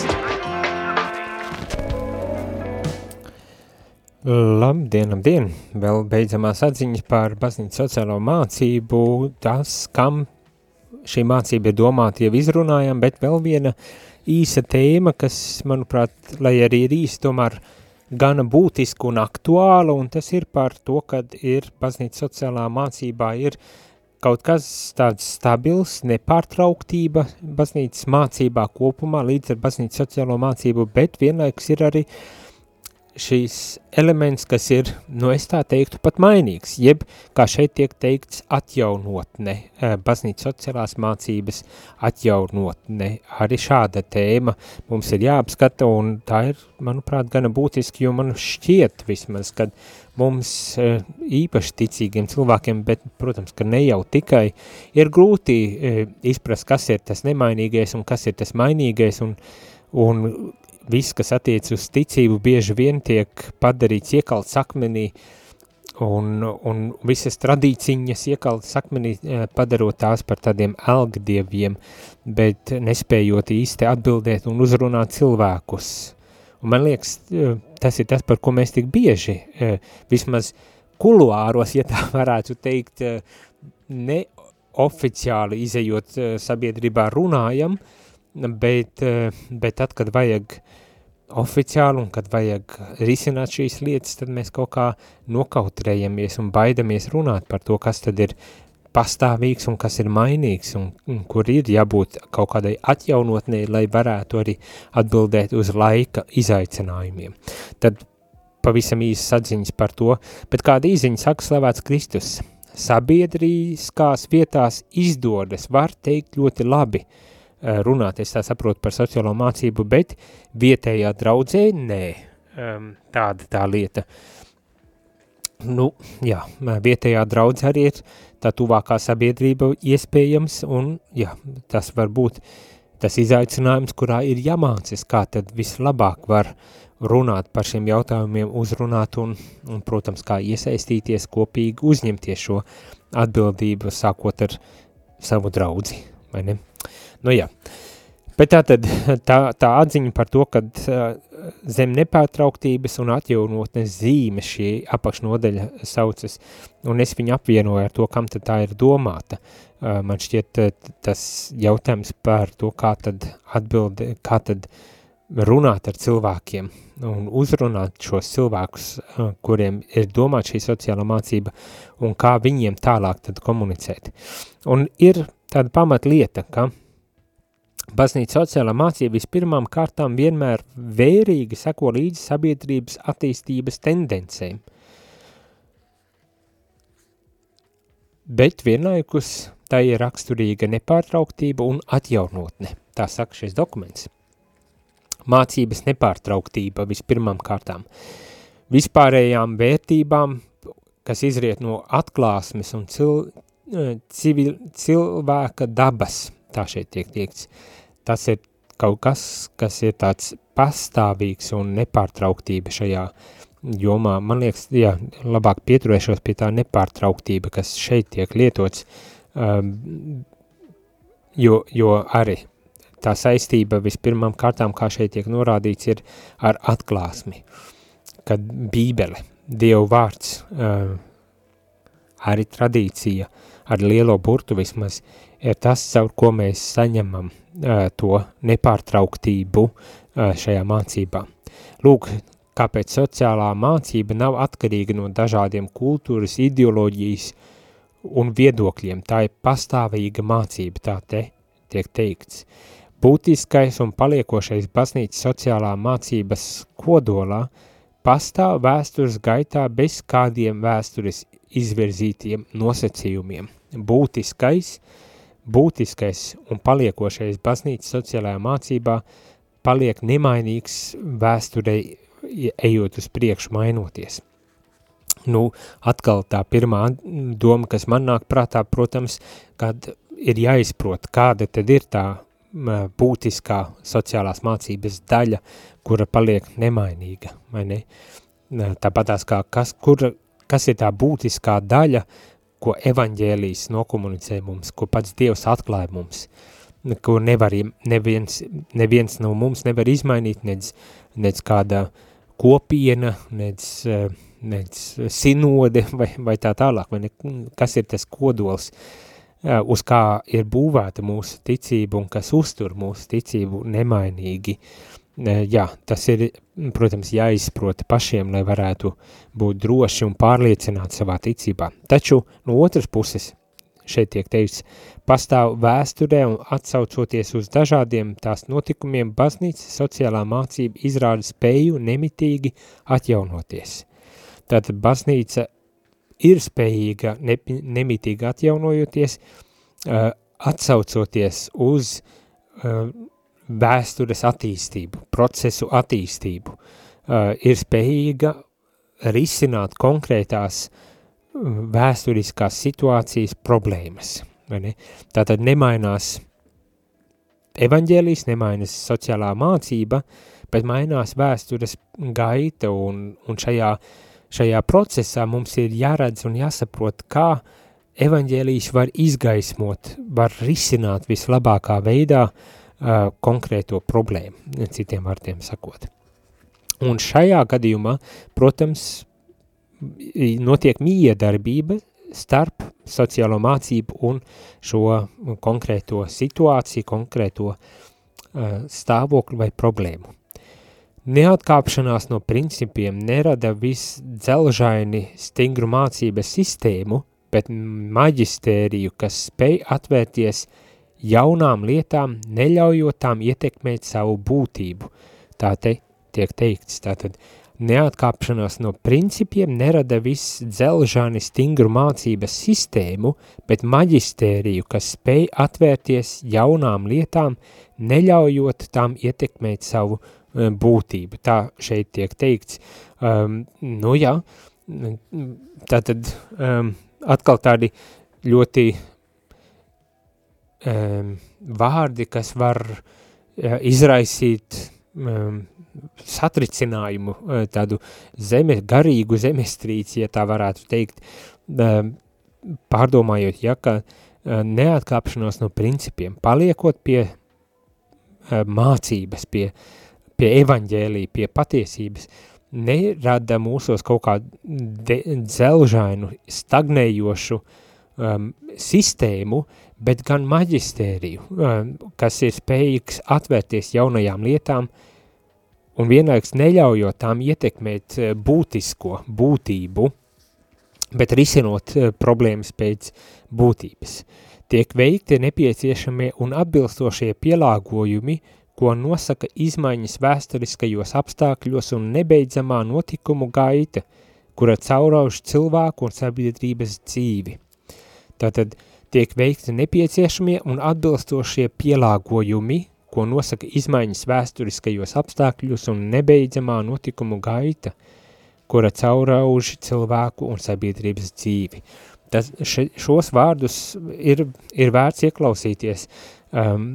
Labdien, labdien! Vēl beidzamās atziņas par baznīcu sociālo mācību, tas, kam šī mācība ir domāta, jau izrunājam, bet vēl viena īsa tēma, kas, manuprāt, lai arī ir īsa, tomēr gana būtiska un aktuāla, un tas ir par to, kad ir baznīca sociālā mācībā ir uh, kaut kas tāds stabils, nepārtrauktība baznīcas mācībā kopumā līdz ar baznīcas sociālo mācību, bet vienlaikus ir arī uh, šīs elements, kas ir, nu es tā teiktu, pat mainīgs, jeb, kā šeit tiek teikts, atjaunotne, baznīca sociālās mācības atjaunotne, arī šāda tēma mums ir jāapskata, un tā ir, manuprāt, gana būtiski, jo man šķiet vismaz, kad mums īpaši ticīgiem cilvēkiem, bet, protams, ka ne jau tikai, ir grūti izprast, kas ir tas nemainīgais un kas ir tas mainīgais, un, un viss, kas attiec uz ticību, bieži vien tiek padarīts iekalts akmenī, un, un visas tradīciņas iekaltas akmenī, eh, padarot tās par tādiem algdieviem, bet nespējot īsti atbildēt un uzrunāt cilvēkus. Un man liekas, eh, tas ir tas, par ko mēs tik bieži, eh, vismaz kuluāros, ja tā (laughs) varētu teikt, neoficiāli izejot sabiedrībā runājam, bet, bet tad, kad vajag oficiāli un kad vajag risināt šīs lietas, tad mēs kaut kā nokautrējamies un baidamies runāt par to, kas tad ir pastāvīgs un kas ir mainīgs un, un kur ir jābūt kaut kādai atjaunotnē, lai varētu arī atbildēt uz laika izaicinājumiem. Tad pavisam īsi sadziņas par to, bet kāda īziņa saka slavēts Kristus. Sabiedrīskās vietās izdodas var teikt ļoti labi, Eh, runāt, es tā saprotu par sociālo mācību, bet vietējā draudzē nē, tāda tā lieta. Nu, jā, vietējā draudze arī ir tā tuvākā sabiedrība iespējams, un jā, tas var būt tas izaicinājums, kurā ir jāmācas, kā tad vislabāk var runāt par šiem jautājumiem, uzrunāt un, un, protams, kā iesaistīties kopīgi, uzņemties šo atbildību, sākot ar savu draudzi, vai ne? Nu jā, bet tā tad tā, tā atziņa par to, ka zem nepārtrauktības un atjaunotnes zīme šī apakšnodeļa saucas, un es viņu apvienoju ar to, kam tad tā ir domāta. Man šķiet tas jautājums par to, kā tad atbildi, kā tad runāt ar cilvēkiem un uzrunāt šos cilvēkus, kuriem ir domāta šī sociāla mācība, un kā viņiem tālāk tad komunicēt. Un ir tāda pamatlieta, ka Baznīca sociālā mācība vispirmām kārtām vienmēr vērīgi seko līdzi sabiedrības attīstības tendencēm. Bet vienlaikus tā ir raksturīga nepārtrauktība un atjaunotne, tā saka šis dokuments. Mācības nepārtrauktība vispirmām kārtām. Vispārējām vērtībām, kas izriet no atklāsmes un cil, civil, cilvēka dabas, tā šeit tiek tiekts, tas ir kaut kas, kas ir tāds pastāvīgs un nepārtrauktība šajā jomā. Man liekas, jā, labāk pieturēšos pie tā nepārtrauktība, kas šeit tiek lietots, um, jo, jo arī tā saistība vispirmām kārtām, kā šeit tiek norādīts, ir ar atklāsmi, kad bībele, Dievu vārds, uh, arī tradīcija, ar lielo burtu vismaz, ir tas, caur ko mēs saņemam to nepārtrauktību šajā mācībā. Lūk, kāpēc sociālā mācība nav atkarīga no dažādiem kultūras, ideoloģijas un viedokļiem. Tā ir pastāvīga mācība, tā te tiek teikts. Būtiskais un paliekošais baznīcas sociālā mācības kodolā pastāv vēstures gaitā bez kādiem vēstures izvirzītiem nosacījumiem. Būtiskais – būtiskais un paliekošais baznīcas sociālajā mācībā paliek nemainīgs vēsturei ejot uz priekšu mainoties. Nu, atkal tā pirmā doma, kas man nāk prātā, protams, kad ir jāizprot, kāda tad ir tā būtiskā sociālās mācības daļa, kura paliek nemainīga, vai ne? Tāpatās kā, kas, kur, kas ir tā būtiskā daļa, ko evaņģēlijs nokomunicē mums, ko pats Dievs atklāja mums, ko nevar, neviens, neviens no mums nevar izmainīt, nedz, nedz kāda kopiena, nedz, nedz sinode vai, vai tā tālāk, vai ne, kas ir tas kodols, uz kā ir būvēta mūsu ticība un kas uztur mūsu ticību nemainīgi. Jā, tas ir, protams, jāizprota pašiem, lai varētu būt droši un pārliecināti savā ticībā. Taču no otras puses, šeit tiek teikts, pastāv vēsturē un atsaucoties uz dažādiem tās notikumiem, baznīca sociālā mācība izrāda spēju nemitīgi atjaunoties. Tātad baznīca ir spējīga ne, nemitīgi atjaunojoties, uh, atsaucoties uz uh, vēstures attīstību, procesu attīstību, uh, ir spējīga risināt konkrētās vēsturiskās situācijas problēmas. Ne? Tātad nemainās evaņģēlijs, nemainas sociālā mācība, bet mainās vēstures gaita un, un šajā uh, šajā procesā mums ir jāredz un jāsaprot, kā evaņģēlījis var izgaismot, var risināt vislabākā veidā uh, konkrēto problēmu, citiem vārtiem sakot. Un šajā gadījumā, protams, notiek miedarbība starp sociālo mācību un šo konkrēto situāciju, konkrēto uh, stāvokli vai problēmu. Neatkāpšanās no principiem nerada visdzelžaini stingru mācības sistēmu, bet maģistēriju, kas spēj atvērties jaunām lietām, neļaujot tām ietekmēt savu būtību. Tā te tiek teikts, tātad neatkāpšanās no principiem nerada visdzelžaini stingru mācības sistēmu, bet maģistēriju, kas spēj atvērties jaunām lietām, neļaujot tām ietekmēt savu būtību Eh, būtība. Tā šeit tiek teikts. Um, nu jā, tā tad um, atkal tādi ļoti um, vārdi, kas var uh, izraisīt um, satricinājumu, uh, tādu zeme, garīgu zemestrīci, ja tā varētu teikt, um, pārdomājot, ja, ka uh, neatkāpšanos no principiem, paliekot pie uh, mācības, pie uh, pie evaņģēlī, pie patiesības, nerada mūsos kaut kādu dzelžainu, stagnējošu um, sistēmu, bet gan maģistēriju, kas ir spējīgs atvērties jaunajām lietām un vienlaiks neļaujot tām ietekmēt uh, būtisko būtību, bet risinot uh, problēmas pēc būtības. Tiek veikti nepieciešamie un atbilstošie pielāgojumi, ko nosaka izmaiņas vēsturiskajos apstākļos un nebeidzamā notikumu gaita, kura caurauž cilvēku un sabiedrības dzīvi. Tātad tiek veikti nepieciešamie un atbilstošie pielāgojumi, ko nosaka izmaiņas vēsturiskajos apstākļos un nebeidzamā notikumu gaita, kura caurauž cilvēku un sabiedrības dzīvi. Tas, še, šos vārdus ir, ir vērts ieklausīties, um,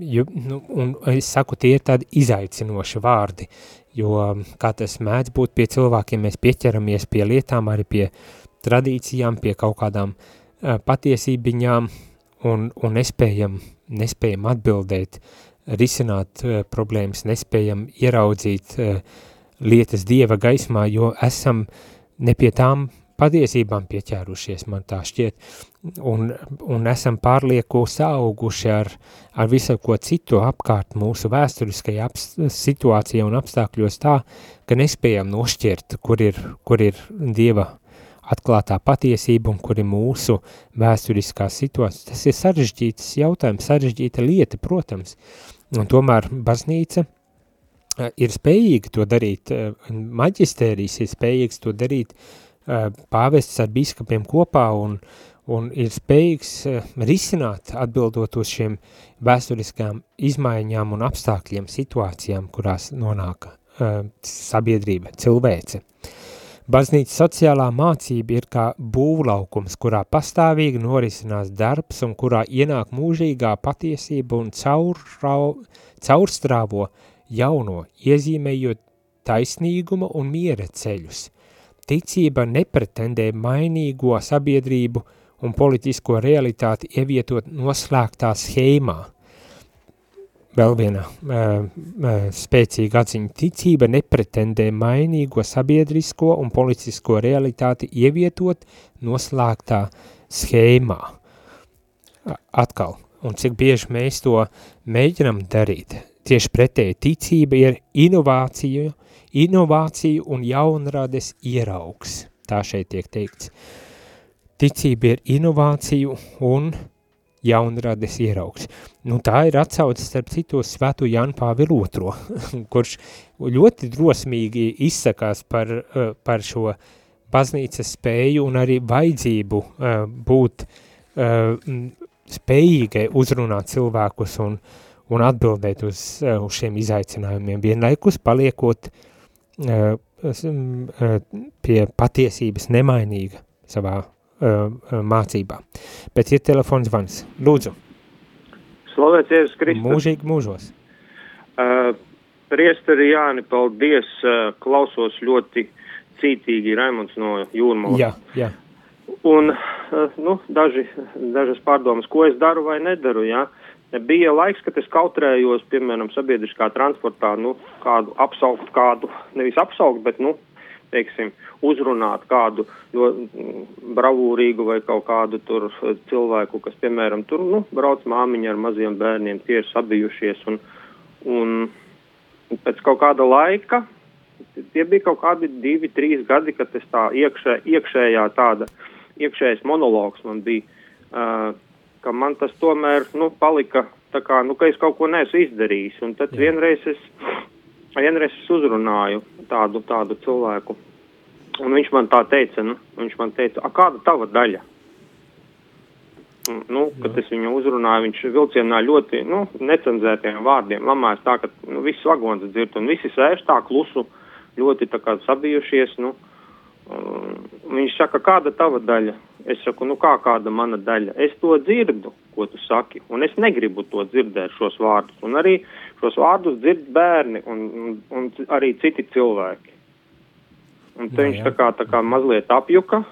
jo, nu, un es saku, tie ir tādi izaicinoši vārdi, jo kā tas mēdz būt pie cilvēkiem, mēs pieķeramies pie lietām, arī pie tradīcijām, pie kaut kādām uh, patiesībiņām un, un nespējam, nespējam atbildēt, risināt uh, problēmas, nespējam ieraudzīt uh, lietas Dieva gaismā, jo esam ne pie tām patiesībām pieķērušies, man tā šķiet, un, un esam pārlieku sauguši ar, ar visu ko citu apkārt mūsu vēsturiskajā situācijā un apstākļos tā, ka nespējam nošķirt, kur ir, kur ir Dieva atklātā patiesība un kur ir mūsu vēsturiskā situācija. Tas ir sarežģīts jautājums, sarežģīta lieta, protams, un tomēr baznīca eh, ir spējīga to darīt, eh, maģistērijas ir spējīgs to darīt uh, pāvests ar biskupiem kopā un, un ir spējīgs risināt, atbildot uz šiem vēsturiskām izmaiņām un apstākļiem, situācijām, kurās nonāk sabiedrība, cilvēce. Baznīca sociālā mācība ir kā būvlaukums, kurā pastāvīgi norisinās darbs un kurā ienāk mūžīgā patiesība un caurrau, caurstrāvo jauno, iezīmējot taisnīguma un miera ceļus – Ticība nepretendē mainīgo sabiedrību un politisko realitāti ievietot noslēgtā schēmā. Vēl viena uh, uh, spēcīga atziņa ticība nepretendē mainīgo sabiedrisko un politisko realitāti ievietot noslēgtā schēmā. Atkal, un cik bieži mēs to mēģinam darīt, tieši pretēji ticība ir inovācija, inovācija un jaunrades ieraugs, tā šeit tiek teikts. Ticība ir inovāciju un jaunrades ieraugs. Nu, tā ir atsauce starp citos svētu Janu Pāvilu otro, (laughs) kurš ļoti drosmīgi izsakās par, eh, par šo baznīcas spēju un arī vajadzību uh, būt uh, spējīgai uzrunāt cilvēkus un, un atbildēt uz, uz šiem izaicinājumiem, vienlaikus paliekot pie patiesības nemainīga savā mācībā. Bet ir telefons zvans. Lūdzu. Slavēts Jēzus Kristus. Mūžīgi mūžos. Uh, priesteri Jāni, paldies, uh, klausos ļoti cītīgi Raimunds no Jūrmala. Jā, jā. Un, uh, nu, daži, dažas pārdomas, ko es daru vai nedaru, jā. Bija laiks, kad es kautrējos, piemēram, sabiedriskā transportā, nu, kādu apsaukt kādu, nevis apsaukt, bet, nu, teiksim, uzrunāt kādu mm, bravūrīgu vai kaut kādu tur cilvēku, kas, piemēram, tur, nu, brauc māmiņa ar maziem bērniem, tie ir sabijušies, un, un pēc kaut kāda laika, tie bija kaut kādi divi, trīs gadi, kad es tā iekšē, iekšējā tāda, iekšējais monologs man bija, uh, ka man tas tomēr, nu, palika tā kā, nu, ka es kaut ko neesmu izdarījis, un tad vienreiz es vienreiz es uzrunāju tādu, tādu cilvēku, un viņš man tā teica, nu, viņš man teica, a kāda tava daļa? Nu, kad es viņu uzrunāju, viņš vilcienā ļoti, nu, necenzētiem vārdiem lamājas tā, ka, nu, viss vagons dzird, un visi sēž tā klusu, ļoti tā kā sabijušies, nu, um, viņš saka, kāda tava daļa? Es saku, nu, kā kāda mana daļa? Es to dzirdu, ko tu saki, un es negribu to dzirdēt šos vārdus, un arī šos vārdus dzird bērni un, un, un arī citi cilvēki. Un te no, viņš tā kā, tā kā mazliet apjuka.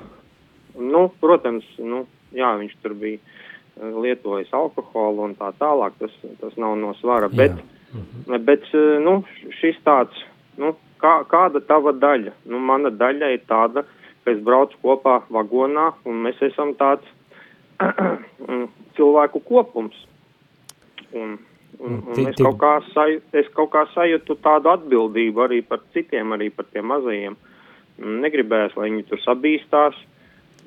Nu, protams, nu, jā, viņš tur bija eh, lietojis alkoholu un tā tālāk, tas, tas nav no svara, bet, mhm. bet eh, nu, šis tāds, nu, kā, kāda tava daļa? Nu, mana daļa ir tāda, ka es braucu kopā vagonā un mēs esam tāds (clears throat) cilvēku kopums. Un, Un, un es, kaut kā saju, es kaut kā sajūtu tādu atbildību arī par citiem, arī par tiem mazajiem. Negribēs, lai viņi tur sabīstās.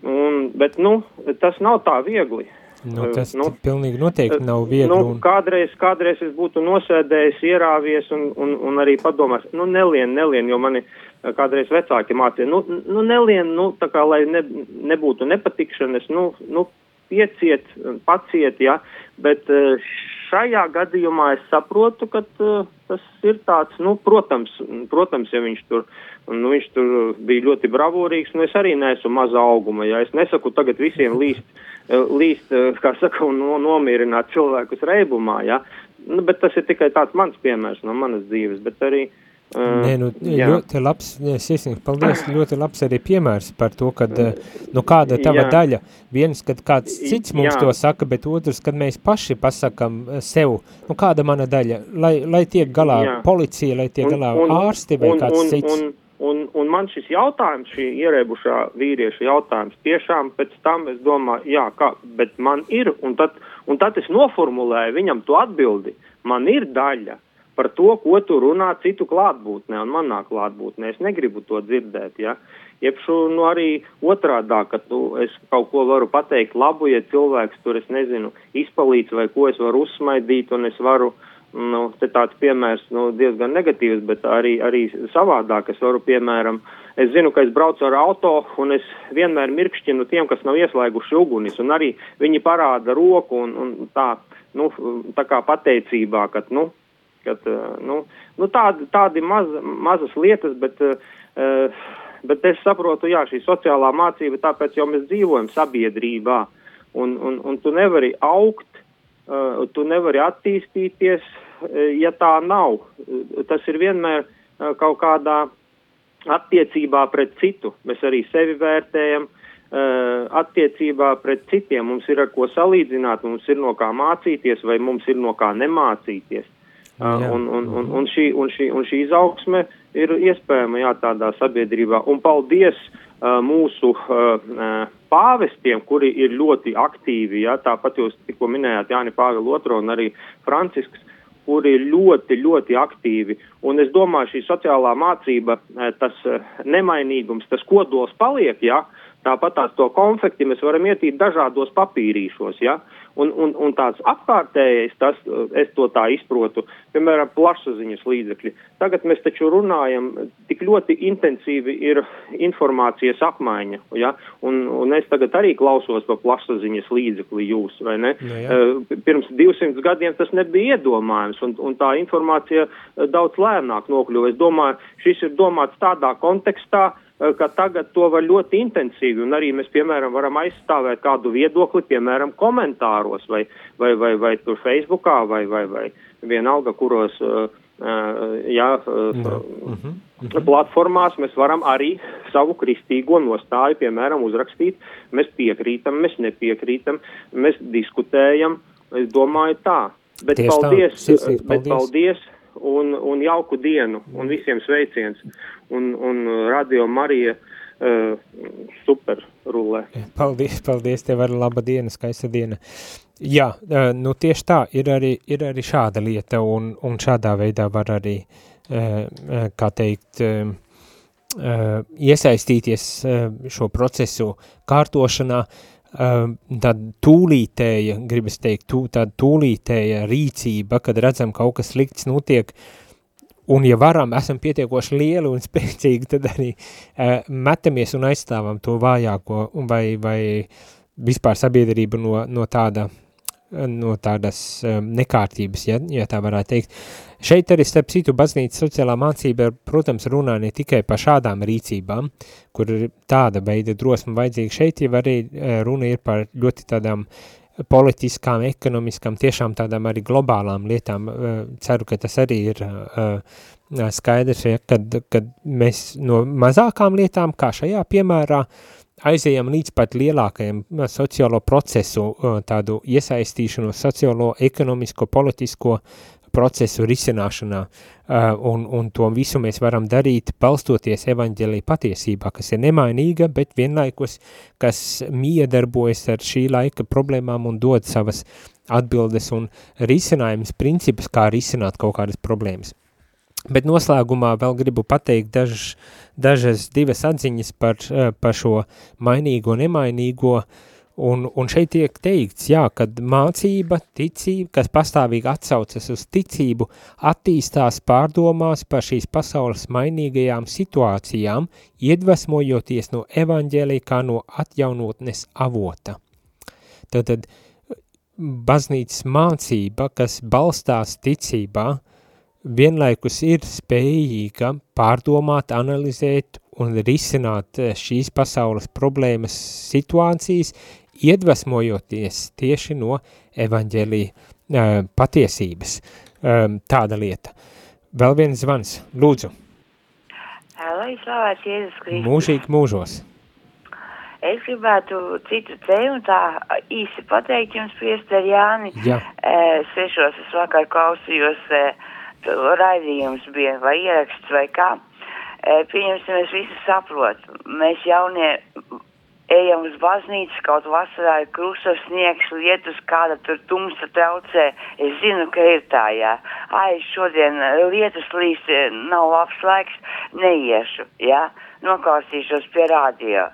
Un, bet, nu, tas nav tā viegli. Nu, tas nu, pilnīgi noteikti nav viegli. Nu, un... kādreiz, kādreiz es būtu nosēdējis, ierāvies un, un, un arī padomās, nu, nelien, nelien, jo mani kādreiz vecāki mācīja, nu, nu nelien, nu, tā kā, lai ne, nebūtu nepatikšanas, nu, nu, pieciet, paciet, ja, bet šajā gadījumā es saprotu, ka uh, tas ir tāds, nu, protams, protams, ja viņš tur, nu, viņš tur bija ļoti bravūrīgs, nu, es arī neesmu maza auguma, ja es nesaku tagad visiem līst, uh, līst, uh, kā saka, un no, nomierināt cilvēkus reibumā, ja, nu, bet tas ir tikai tāds mans piemērs no manas dzīves, bet arī, uh, Nē, nu, jā. ļoti labs, sirsnīgi, paldies, ļoti labs arī piemērs par to, kad, nu, kāda tava jā. daļa, viens, kad kāds cits mums jā. to saka, bet otrs, kad mēs paši pasakam sev, nu, kāda mana daļa, lai, lai tiek galā jā. policija, lai tiek un, galā un, ārsti vai un, kāds un, cits. Un, un, un man šis jautājums, šī ierēbušā vīrieša jautājums, tiešām pēc tam es domāju, jā, kā, bet man ir, un tad, un tad es noformulēju viņam to atbildi, man ir daļa, par to, ko tu runā citu klātbūtnē un manā klātbūtnē. Es negribu to dzirdēt, ja. Iepšu, nu, arī otrādā, ka tu, es kaut ko varu pateikt labu, ja cilvēks tur, es nezinu, izpalīdz vai ko es varu uzsmaidīt un es varu, nu, te tāds piemērs, nu, diezgan negatīvs, bet arī, arī savādāk es varu, piemēram, es zinu, ka es braucu ar auto un es vienmēr mirkšķinu tiem, kas nav ieslēguši ugunis, un arī viņi parāda roku un, un tā, nu, tā kā pateicībā, ka, nu, Kad, eh, nu, nu tādi, tādi maz, mazas lietas, bet, uh, bet es saprotu, jā, šī sociālā mācība, tāpēc jau mēs dzīvojam sabiedrībā, un, un, un tu nevari augt, tu nevari attīstīties, ja tā nav. Tas ir vienmēr kaut kādā attiecībā pret citu. Mēs arī sevi vērtējam, attiecībā pret citiem. Mums ir ar ko salīdzināt, mums ir no kā mācīties vai mums ir no kā nemācīties. Uh, un, un, un, un, šī, un, šī, un šī izaugsme ir iespējama jā, tādā sabiedrībā. Un paldies uh, mūsu uh, pāvestiem, kuri ir ļoti aktīvi. Jā, tāpat jūs tikko minējāt Jāni Pāvilu II un arī Francisks kuri ir ļoti, ļoti aktīvi. Un es domāju, šī sociālā mācība, tas nemainīgums, tas kodols paliek, ja, Tāpat tās to konfekti mēs varam ietīt dažādos papīrīšos, ja? Un, un, un tāds apkārtējais, tas, es to tā izprotu, piemēram, plašsaziņas līdzekļi. Tagad mēs taču runājam, tik ļoti intensīvi ir informācijas apmaiņa, ja? un, un es tagad arī klausos pa plašsaziņas līdzekli jūs, vai ne? No, nu, ja. Pirms 200 gadiem tas nebija iedomājams, un, un tā informācija daudz lēnāk nokļuva. Es domāju, šis ir domāts tādā kontekstā, Eh, ka tagad to var ļoti intensīvi, un arī mēs, piemēram, varam aizstāvēt kādu viedokli, piemēram, komentāros vai, vai, vai, vai tur Facebookā vai, vai, vai vienalga, kuros, uh, jā, uh, uh -huh. platformās mēs varam arī savu kristīgo nostāju, piemēram, uzrakstīt. Mēs piekrītam, mēs nepiekrītam, mēs diskutējam. Es domāju tā. Bet Tieši paldies, tā. Sirsnīgi, paldies. Bet paldies un, un jauku dienu un visiem sveiciens. Un, un Radio Marija uh, super rulē. Paldies, paldies, tev ar laba diena, skaista diena. Jā, uh, nu tieši tā, ir arī, ir arī šāda lieta un, un šādā veidā var arī, uh, kā teikt, uh, Uh, iesaistīties uh, šo procesu kārtošanā, Ehm, tad tūlītēja, gribas teikt, tū, tāda tūlītēja rīcība, kad redzam kaut kas slikts notiek, un ja varam, esam pietiekoši lieli un (laughs) spēcīgi, tad arī uh, metamies un aizstāvam to vājāko vai, vai vispār sabiedrību no, no tāda no tādas um, nekārtības, ja, ja tā varētu teikt. Šeit arī starp citu baznīca sociālā mācība, protams, runā ne tikai par šādām rīcībām, kur tāda veida drosma vajadzīga. Šeit jau arī uh, runa ir par ļoti tādām politiskām, ekonomiskām, tiešām tādām arī globālām lietām. Uh, ceru, ka tas arī ir uh, skaidrs, ja, kad, kad mēs no mazākām lietām, kā šajā piemērā, uh, aizējam līdz pat lielākajam sociālo procesu, tādu iesaistīšanu sociālo, ekonomisko, politisko procesu risināšanā, un, un to visu mēs varam darīt balstoties evaņģēlī patiesībā, kas ir nemainīga, bet vienlaikus, kas miedarbojas ar šī laika problēmām un dod savas atbildes un risinājums, principus, kā risināt kaut kādas problēmas. Bet noslēgumā vēl gribu pateikt dažas, dažas divas atziņas par, eh, par šo mainīgo, nemainīgo, un, un šeit tiek teikts, jā, kad mācība, ticība, kas pastāvīgi atsaucas uz ticību, attīstās pārdomās par šīs pasaules mainīgajām situācijām, iedvesmojoties no evaņģēlī kā no atjaunotnes avota. Tātad baznīcas mācība, kas balstās ticībā, vienlaikus ir spējīga pārdomāt, analizēt un risināt eh, šīs pasaules problēmas situācijas, iedvesmojoties tieši no evaņģēlī uh, patiesības. Um, tāda lieta. Vēl viens zvans, lūdzu. Lai slavēts Jēzus Kristus. Mūžīgi mūžos. Es gribētu citu tēmu tā īsi pateikt jums, priester Jāni. Jā. E, sešos es vakar klausījos e, raidījums bija vai ieraksts vai kā. Pieņemsim, mēs visi saprotam. Mēs jaunie ejam uz baznīcu, kaut vasarā ir krusta sniegs, lietus, kāda tur tumsa traucē. Es zinu, ka ir tā, jā. Ai, šodien lietus līst, nav labs laiks, neiešu, jā. Noklausīšos pie rādio.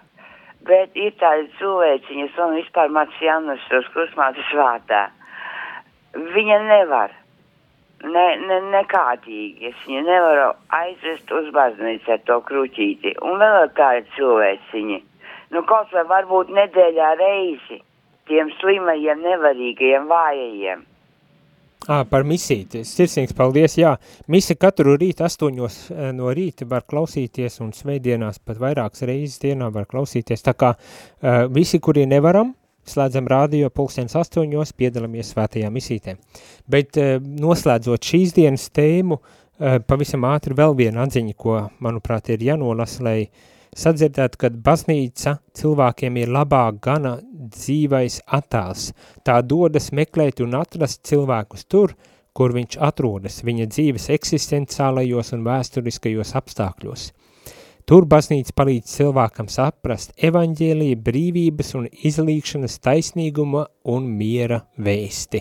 Bet ir tādi cilvēciņas un vispār māc Janus uz krustmātes vārtā. Viņa nevar ne, ne, nekādīgi. Es viņu nevaru aizvest uz baznīcu ar to kruķīti. Un vēl tādi cilvēciņi. Nu, kaut vai varbūt nedēļā reizi tiem slimajiem, nevarīgajiem, vājajiem. À, par misiju. Sirsnīgs paldies. Jā, misi katru rītu astoņos no rīta var klausīties un svētdienās pat vairākas reizes dienā var klausīties. Tā kā uh, visi, kuri nevaram, slēdzam rādio pulkstens astoņos, piedalāmies svētajā misītē. Bet eh, noslēdzot šīs dienas tēmu, eh, pavisam ātri vēl viena atziņa, ko, manuprāt, ir jānolas, lai sadzirdēt, ka baznīca cilvēkiem ir labāk gana dzīvais attēls. Tā dodas meklēt un atrast cilvēkus tur, kur viņš atrodas viņa dzīves eksistenciālajos un vēsturiskajos apstākļos. Tur baznīca palīdz cilvēkam saprast evaņģēlija brīvības un izlīkšanas taisnīguma un miera vēsti.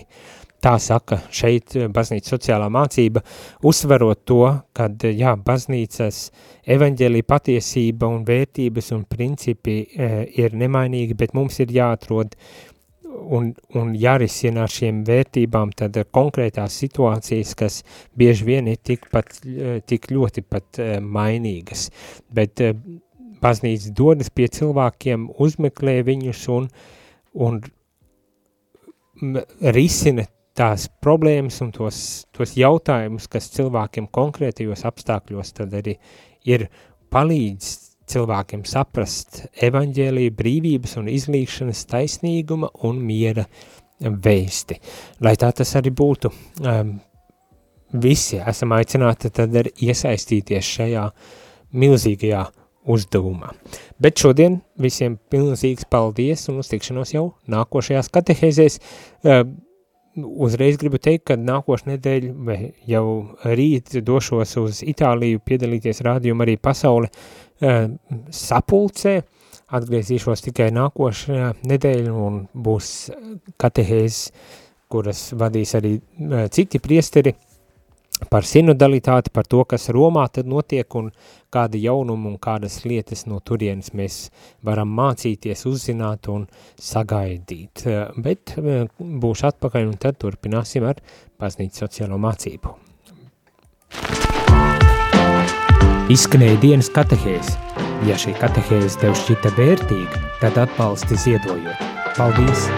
Tā saka šeit baznīca sociālā mācība, uzsverot to, kad jā, baznīcas evaņģēlija patiesība un vērtības un principi e, ir nemainīgi, bet mums ir jāatrod un, un jārisina ar šiem vērtībām tad konkrētās situācijas, kas bieži vien ir tik, pat, tik ļoti pat eh, mainīgas. Bet eh, baznīca dodas pie cilvēkiem, uzmeklē viņus un, un risina tās problēmas un tos, tos jautājumus, kas cilvēkiem konkrētajos apstākļos tad arī ir palīdz cilvēkiem saprast evaņģēlīju brīvības un izlīkšanas taisnīguma un miera vēsti. Lai tā tas arī būtu, um, visi esam aicināti tad arī iesaistīties šajā milzīgajā uzdevumā. Bet šodien visiem pilnīgs paldies un uz tikšanos jau nākošajās katehēzēs. Uh, uzreiz gribu teikt, ka nākošu nedēļu vai jau rīt došos uz Itāliju piedalīties rādījumu arī pasauli uh, sapulcē, atgriezīšos tikai nākošajā nedēļu un būs katehēzes, kuras vadīs arī uh, citi priesteri, par sinodalitāti, par to, kas Romā tad notiek un kādi jaunumi un kādas lietas no turienes mēs varam mācīties, uzzināt un sagaidīt. Bet eh, būšu atpakaļ un tad turpināsim ar baznīcu sociālo mācību. Izskanēja dienas katehēs. Ja šī katehēs tev šķita vērtīga, tad atbalsti ziedojot. Paldies!